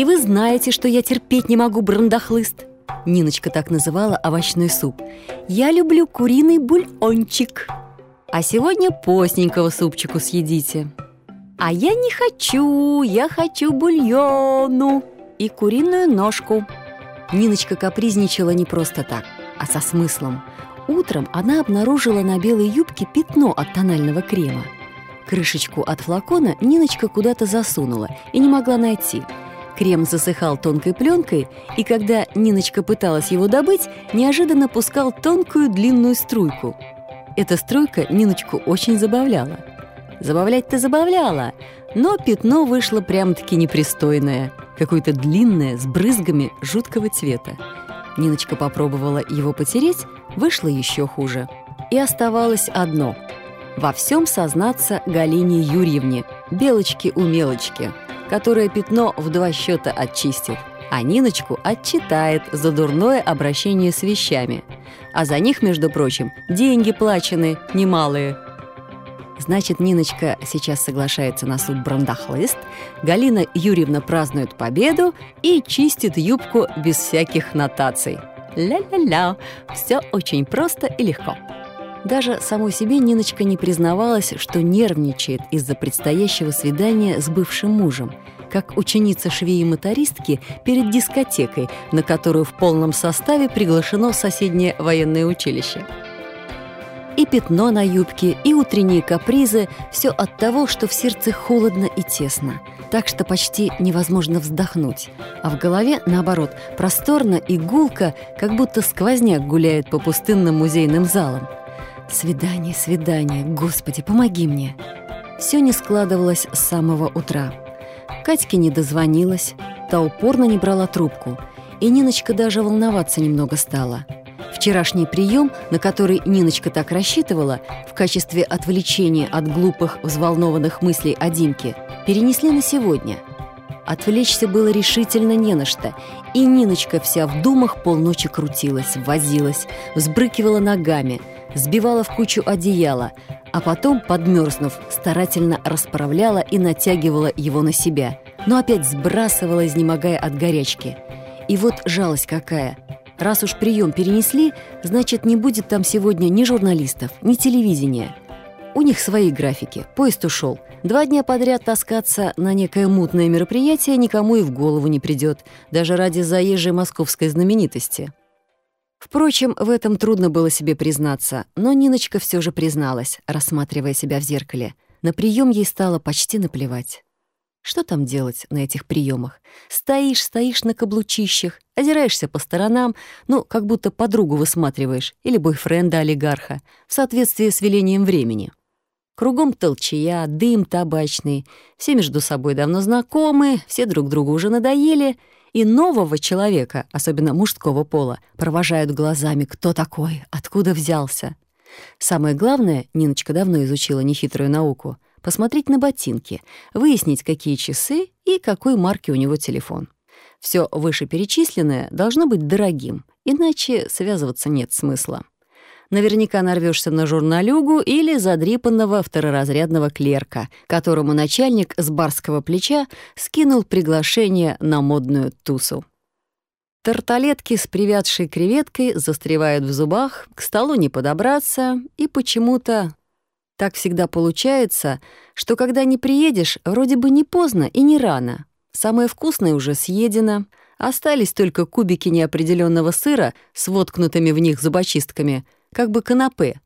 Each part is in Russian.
И вы знаете, что я терпеть не могу брандахлыст. Ниночка так называла овощной суп. Я люблю куриный бульончик. А сегодня постненького супчику съедите. А я не хочу, я хочу бульону и куриную ножку. Ниночка капризничала не просто так, а со смыслом. Утром она обнаружила на белой юбке пятно от тонального крема. Крышечку от флакона Ниночка куда-то засунула и не могла найти – Крем засыхал тонкой пленкой, и когда Ниночка пыталась его добыть, неожиданно пускал тонкую длинную струйку. Эта струйка Ниночку очень забавляла. Забавлять-то забавляла, но пятно вышло прям-таки непристойное, какое-то длинное, с брызгами жуткого цвета. Ниночка попробовала его потереть, вышло еще хуже. И оставалось одно — во всем сознаться Галине Юрьевне, белочке-умелочке — которая пятно в два счета очистит, а Ниночку отчитает за дурное обращение с вещами. А за них, между прочим, деньги плачены немалые. Значит, Ниночка сейчас соглашается на суд брандахлыст, Галина Юрьевна празднует победу и чистит юбку без всяких нотаций. Ля-ля-ля, все очень просто и легко. Даже самой себе Ниночка не признавалась, что нервничает из-за предстоящего свидания с бывшим мужем, как ученица швеи-мотористки перед дискотекой, на которую в полном составе приглашено соседнее военное училище. И пятно на юбке, и утренние капризы – все от того, что в сердце холодно и тесно, так что почти невозможно вздохнуть. А в голове, наоборот, просторно и гулко, как будто сквозняк гуляет по пустынным музейным залам – Свидание, свидание, Господи, помоги мне. Все не складывалось с самого утра. Катьке не дозвонилась, та упорно не брала трубку, и Ниночка даже волноваться немного стала. Вчерашний прием, на который Ниночка так рассчитывала, в качестве отвлечения от глупых, взволнованных мыслей о Димке, перенесли на сегодня. Отвлечься было решительно не на что, и Ниночка вся в думах полночи крутилась, возилась, взбрыкивала ногами – сбивала в кучу одеяла, а потом, подмерзнув, старательно расправляла и натягивала его на себя, но опять сбрасывала, изнемогая от горячки. И вот жалость какая. Раз уж прием перенесли, значит, не будет там сегодня ни журналистов, ни телевидения. У них свои графики, поезд ушел. Два дня подряд таскаться на некое мутное мероприятие никому и в голову не придет, даже ради заезжей московской знаменитости. Впрочем, в этом трудно было себе признаться, но Ниночка все же призналась, рассматривая себя в зеркале. На прием ей стало почти наплевать. Что там делать на этих приемах? Стоишь, стоишь на каблучищах, озираешься по сторонам, ну, как будто подругу высматриваешь или бойфренда-олигарха, в соответствии с велением времени. Кругом толчая, дым табачный, все между собой давно знакомы, все друг другу уже надоели — и нового человека, особенно мужского пола, провожают глазами «кто такой?», «откуда взялся?». Самое главное, Ниночка давно изучила нехитрую науку, посмотреть на ботинки, выяснить, какие часы и какой марки у него телефон. Все вышеперечисленное должно быть дорогим, иначе связываться нет смысла наверняка нарвешься на журналюгу или задрипанного второразрядного клерка, которому начальник с барского плеча скинул приглашение на модную тусу. Тарталетки с привядшей креветкой застревают в зубах, к столу не подобраться, и почему-то так всегда получается, что когда не приедешь, вроде бы не поздно и не рано. Самое вкусное уже съедено, остались только кубики неопределенного сыра с воткнутыми в них зубочистками — как бы канапе.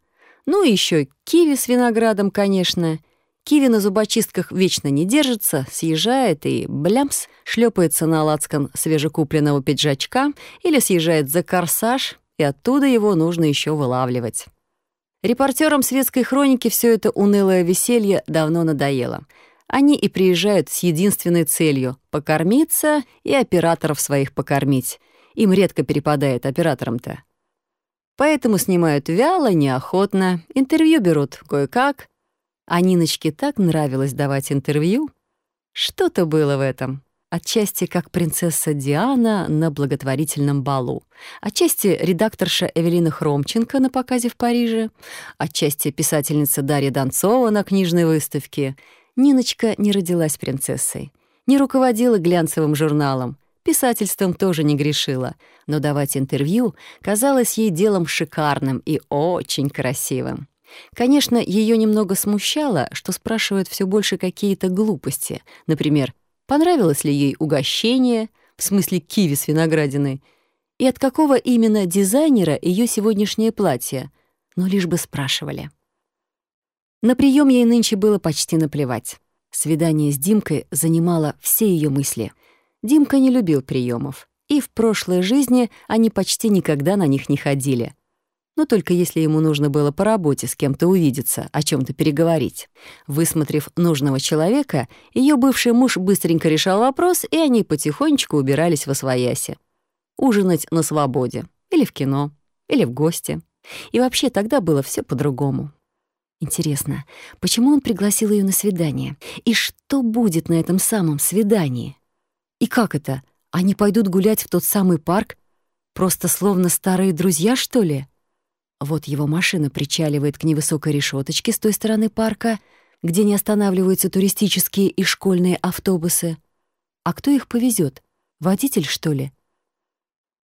Ну и еще киви с виноградом, конечно. Киви на зубочистках вечно не держится, съезжает и, блямс, шлепается на лацкан свежекупленного пиджачка или съезжает за корсаж, и оттуда его нужно еще вылавливать. Репортерам светской хроники все это унылое веселье давно надоело. Они и приезжают с единственной целью — покормиться и операторов своих покормить. Им редко перепадает операторам-то. Поэтому снимают вяло, неохотно, интервью берут кое-как. А Ниночке так нравилось давать интервью. Что-то было в этом. Отчасти как принцесса Диана на благотворительном балу, отчасти редакторша Эвелина Хромченко на показе в Париже, отчасти писательница Дарья Донцова на книжной выставке. Ниночка не родилась принцессой. Не руководила глянцевым журналом, писательством тоже не грешила, но давать интервью казалось ей делом шикарным и очень красивым. Конечно, ее немного смущало, что спрашивают все больше какие-то глупости. Например, понравилось ли ей угощение, в смысле киви с виноградиной, и от какого именно дизайнера ее сегодняшнее платье, но лишь бы спрашивали. На прием ей нынче было почти наплевать. Свидание с Димкой занимало все ее мысли. Димка не любил приемов, и в прошлой жизни они почти никогда на них не ходили. Но только если ему нужно было по работе с кем-то увидеться, о чем то переговорить. Высмотрев нужного человека, ее бывший муж быстренько решал вопрос, и они потихонечку убирались во свояси. Ужинать на свободе, или в кино, или в гости. И вообще тогда было все по-другому. Интересно, почему он пригласил ее на свидание? И что будет на этом самом свидании? И как это? Они пойдут гулять в тот самый парк? Просто словно старые друзья, что ли? Вот его машина причаливает к невысокой решеточке с той стороны парка, где не останавливаются туристические и школьные автобусы. А кто их повезет? Водитель, что ли?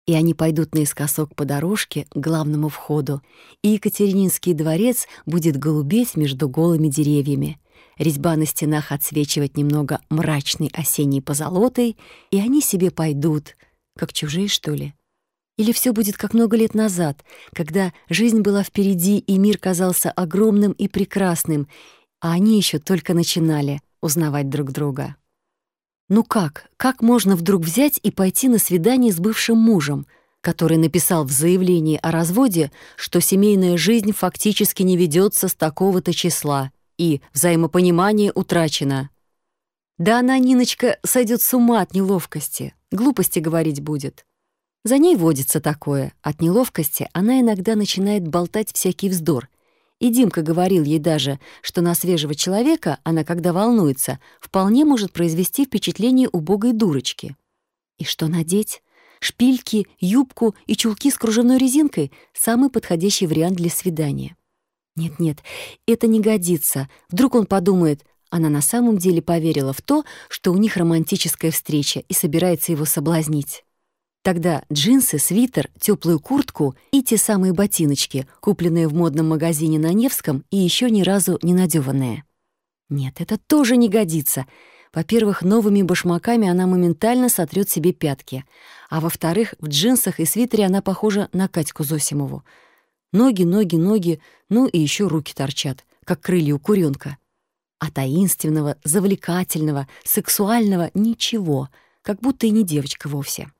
И они пойдут наискосок по дорожке к главному входу, и Екатерининский дворец будет голубеть между голыми деревьями. Резьба на стенах отсвечивать немного мрачной осенней позолотой, и они себе пойдут, как чужие, что ли. Или все будет как много лет назад, когда жизнь была впереди, и мир казался огромным и прекрасным, а они еще только начинали узнавать друг друга. Ну как? Как можно вдруг взять и пойти на свидание с бывшим мужем, который написал в заявлении о разводе, что семейная жизнь фактически не ведется с такого-то числа и взаимопонимание утрачено? Да она, Ниночка, сойдет с ума от неловкости, глупости говорить будет. За ней водится такое. От неловкости она иногда начинает болтать всякий вздор и Димка говорил ей даже, что на свежего человека она, когда волнуется, вполне может произвести впечатление убогой дурочки. И что надеть? Шпильки, юбку и чулки с кружевной резинкой — самый подходящий вариант для свидания. Нет-нет, это не годится. Вдруг он подумает, она на самом деле поверила в то, что у них романтическая встреча и собирается его соблазнить. Тогда джинсы, свитер, теплую куртку и те самые ботиночки, купленные в модном магазине на Невском и еще ни разу не надеванные. Нет, это тоже не годится. Во-первых, новыми башмаками она моментально сотрет себе пятки. А во-вторых, в джинсах и свитере она похожа на Катьку Зосимову. Ноги, ноги, ноги, ну и еще руки торчат, как крылья у куренка. А таинственного, завлекательного, сексуального — ничего, как будто и не девочка вовсе.